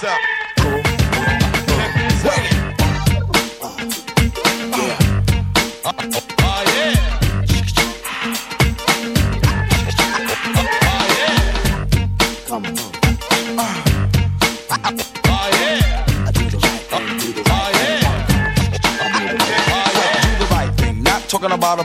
this up. Yeah. Yeah. About a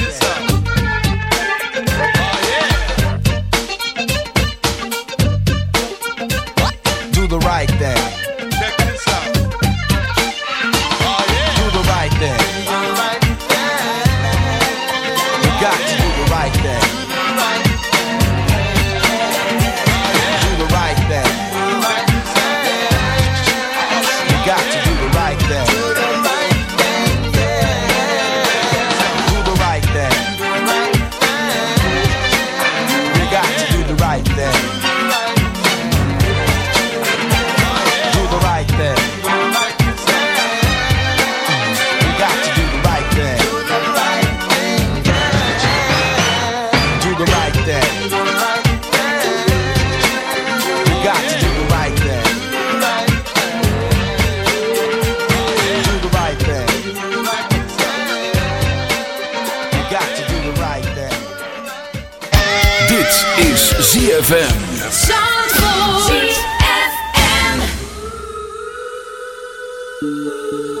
Yeah. Música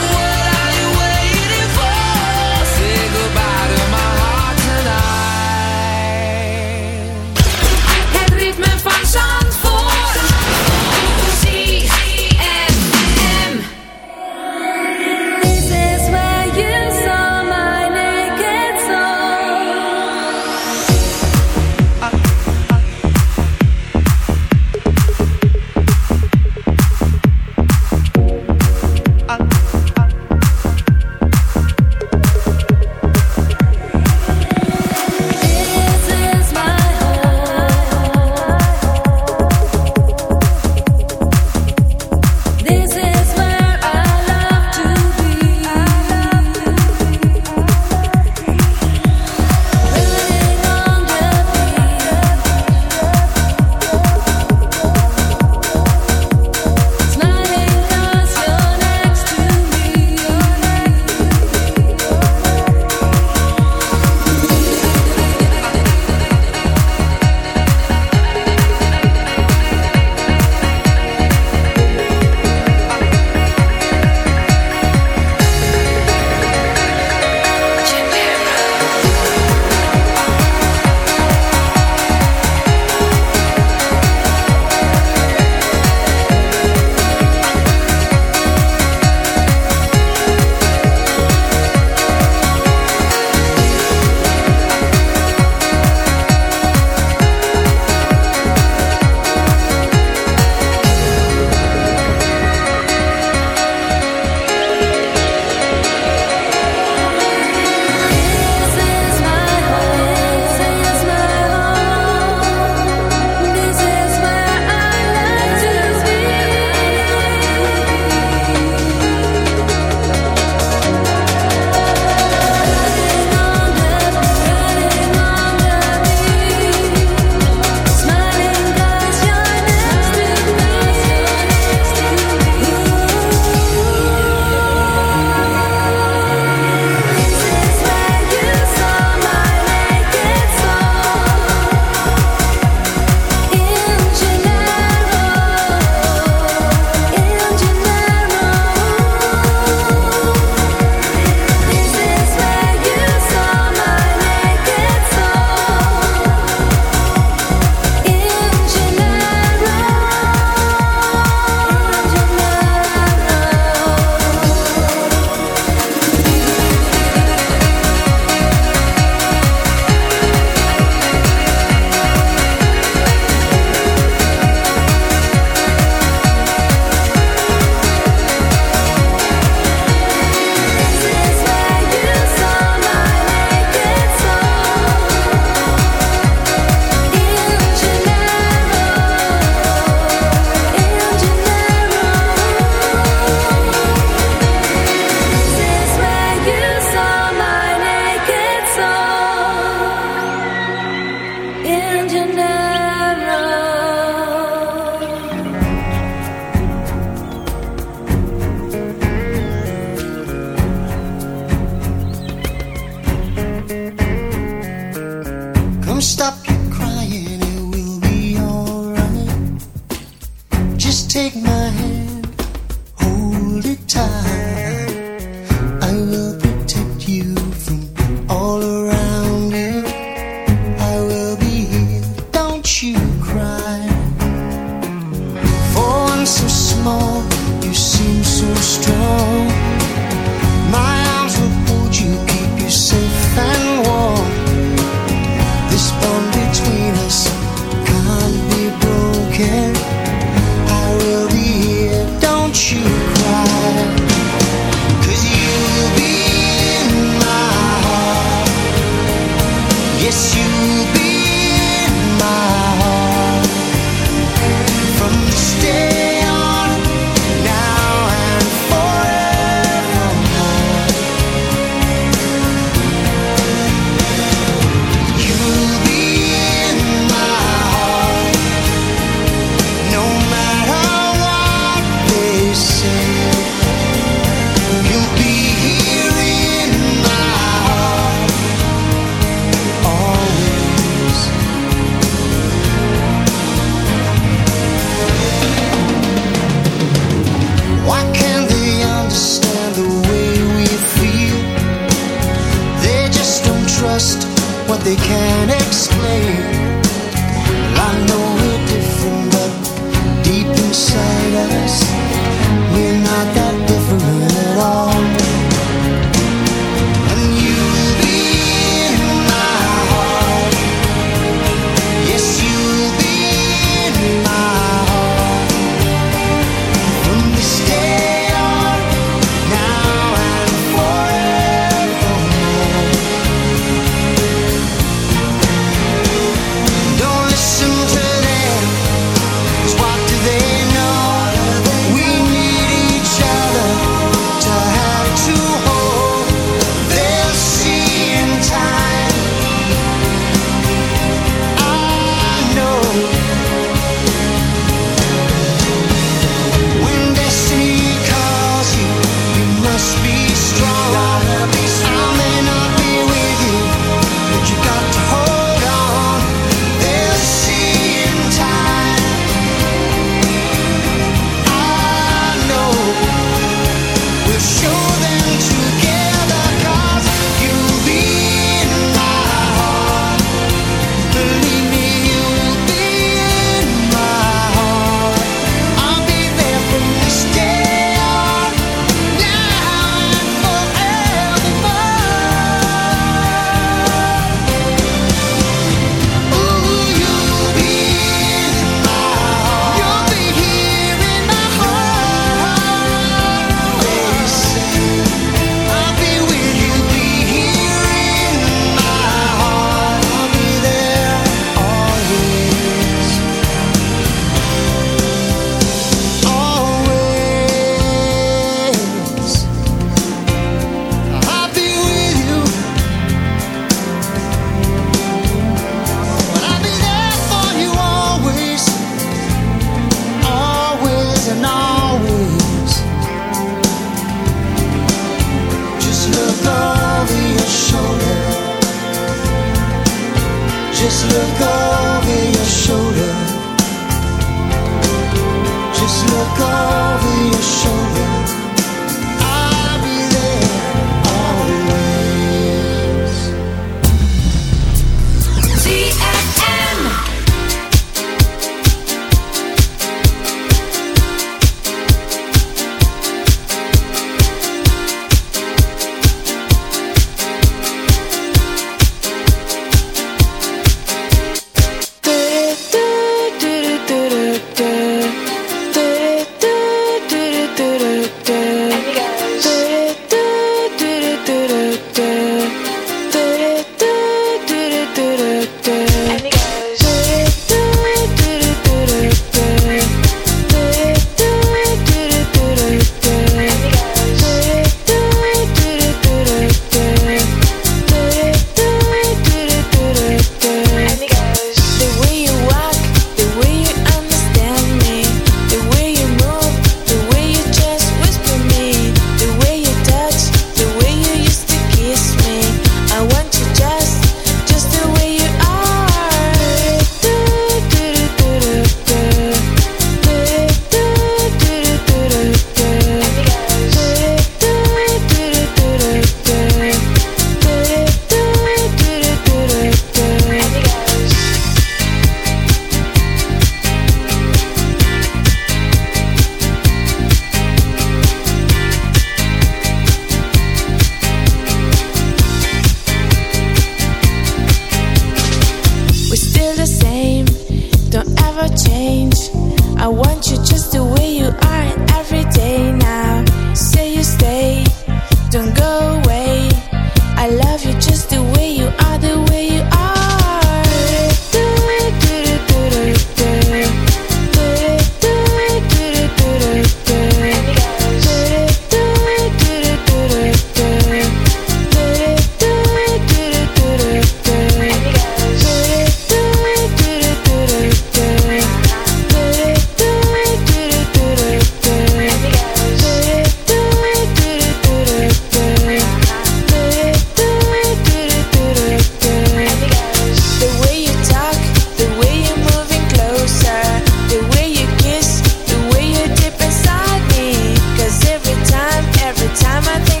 time I think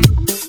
you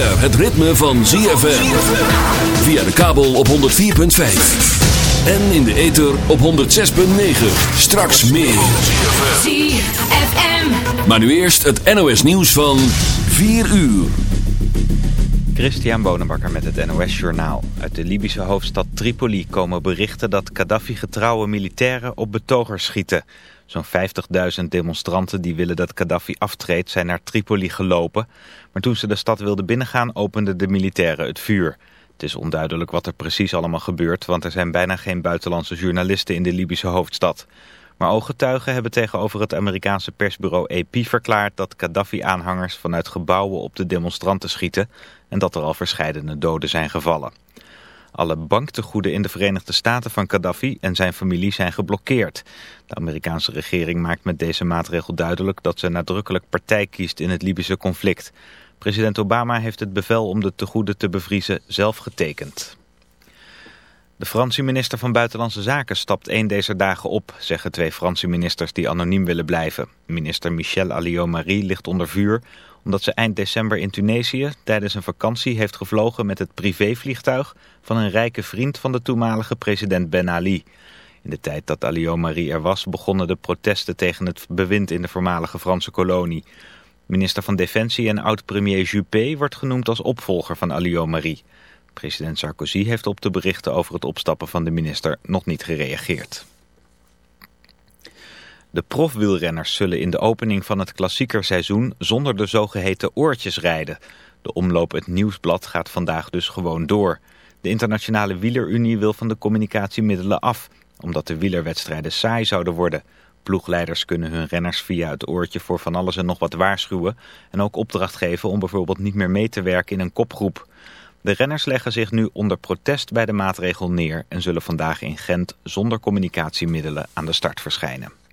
het ritme van ZFM. Via de kabel op 104.5. En in de ether op 106.9. Straks meer. ZFM. Maar nu eerst het NOS nieuws van 4 uur. Christian Bonenbakker met het NOS Journaal. Uit de Libische hoofdstad Tripoli komen berichten dat Gaddafi getrouwe militairen op betogers schieten... Zo'n 50.000 demonstranten die willen dat Gaddafi aftreedt zijn naar Tripoli gelopen. Maar toen ze de stad wilden binnengaan openden de militairen het vuur. Het is onduidelijk wat er precies allemaal gebeurt, want er zijn bijna geen buitenlandse journalisten in de Libische hoofdstad. Maar ooggetuigen hebben tegenover het Amerikaanse persbureau AP verklaard dat Gaddafi-aanhangers vanuit gebouwen op de demonstranten schieten en dat er al verscheidene doden zijn gevallen. Alle banktegoeden in de Verenigde Staten van Gaddafi en zijn familie zijn geblokkeerd. De Amerikaanse regering maakt met deze maatregel duidelijk dat ze nadrukkelijk partij kiest in het Libische conflict. President Obama heeft het bevel om de tegoeden te bevriezen zelf getekend. De Franse minister van Buitenlandse Zaken stapt een deze dagen op, zeggen twee Franse ministers die anoniem willen blijven. Minister Michel Alliot-Marie ligt onder vuur omdat ze eind december in Tunesië tijdens een vakantie heeft gevlogen met het privévliegtuig van een rijke vriend van de toenmalige president Ben Ali. In de tijd dat Alliot-Marie er was begonnen de protesten tegen het bewind in de voormalige Franse kolonie. Minister van Defensie en oud-premier Juppé wordt genoemd als opvolger van Alliot-Marie. President Sarkozy heeft op de berichten over het opstappen van de minister nog niet gereageerd. De profwielrenners zullen in de opening van het klassiekerseizoen zonder de zogeheten oortjes rijden. De omloop het Nieuwsblad gaat vandaag dus gewoon door. De Internationale Wielerunie wil van de communicatiemiddelen af, omdat de wielerwedstrijden saai zouden worden. Ploegleiders kunnen hun renners via het oortje voor van alles en nog wat waarschuwen en ook opdracht geven om bijvoorbeeld niet meer mee te werken in een kopgroep. De renners leggen zich nu onder protest bij de maatregel neer en zullen vandaag in Gent zonder communicatiemiddelen aan de start verschijnen.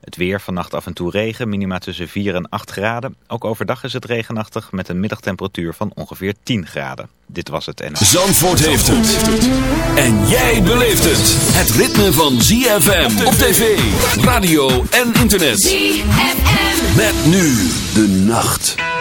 Het weer, vannacht af en toe regen, minima tussen 4 en 8 graden. Ook overdag is het regenachtig met een middagtemperatuur van ongeveer 10 graden. Dit was het en. Zandvoort heeft het. En jij beleeft het. Het ritme van ZFM op tv, radio en internet. ZFM. Met nu de nacht.